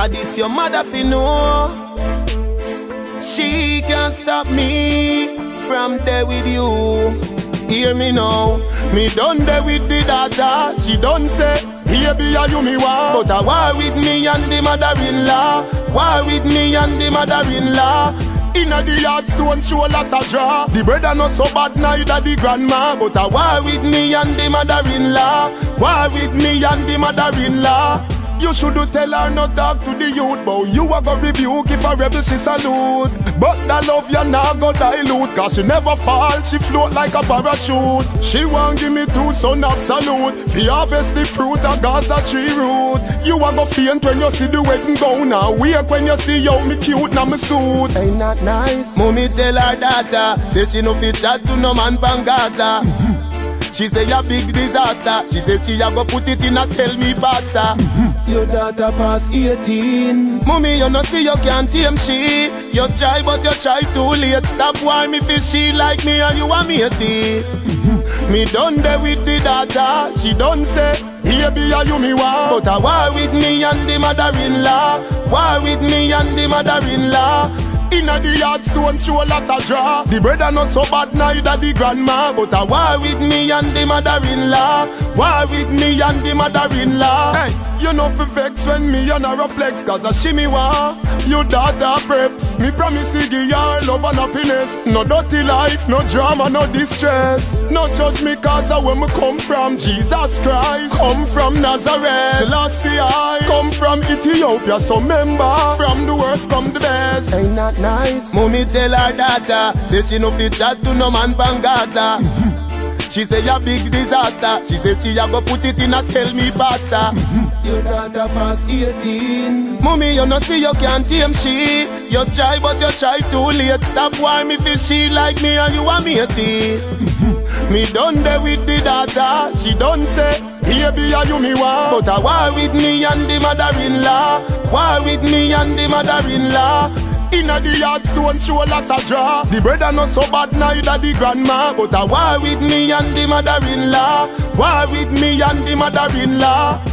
I this your mother fi know. She can't stop me from there with you. Hear me now, me done there with the daughter. She done say, baby, are you me want? But I war with me and the mother-in-law. War with me and the mother-in-law. Inna the yard stone shoulders a draw The brother not so bad neither the grandma But I war with me and the mother-in-law War with me and the mother-in-law you should tell her not talk to the youth But you a go rebuke if a rebel she salute. But that love you now go dilute Cause she never fall, she float like a parachute. She want give me two son absolute Fi harvest the fruit of Gaza tree root. You a go faint when you see the wedding gown Now wake when you see how me cute now me suit. Ain't that nice? Mommy tell her daughter Say she no fit chat to no man pan Gaza She say a big disaster. She say she a go put it in a tell me pastor. Mm-hmm. Your daughter pass 18. Mommy, you know see you can't tame she. You try but you try too late. Stop why me feel she like me and you want me a matey. Mm-hmm. me done there with the daughter. She done say. Baby, are you me want? But I war with me and the mother-in-law. War with me and the mother-in-law. Inna the yard stone shoulders a draw. The brother not so bad neither the grandma. But a war with me and the mother-in-law. War with me and the mother-in-law. Hey, you know fi vex when me and her flex Cause a shimmy wa You daughter preps. Me promise to give her love and happiness. No dirty life, no drama, no distress. No judge me cause of where me come from. Jesus Christ. Come from Nazareth. Selassie I Come from Ethiopia. So member From the worst come the best. Ain't that nice? Mommy tell her daughter Say she no fit chat to no man pan Gaza mm-hmm. She say a big disaster. She say she a go put it in a tell me pastor mm-hmm. Your daughter pass 18 Mommy you no see you can't tame she. You try but you try too late. Stop why me fi she like me and you a matey. Mm-hmm. Me done there with the daughter. She done say Baby, are you me want? But I war with me and the mother-in-law. War with me and the mother-in-law Inna the yard stone shoulders a draw. The brother not so bad neither the grandma. But I war with me and the mother-in-law. War with me and the mother-in-law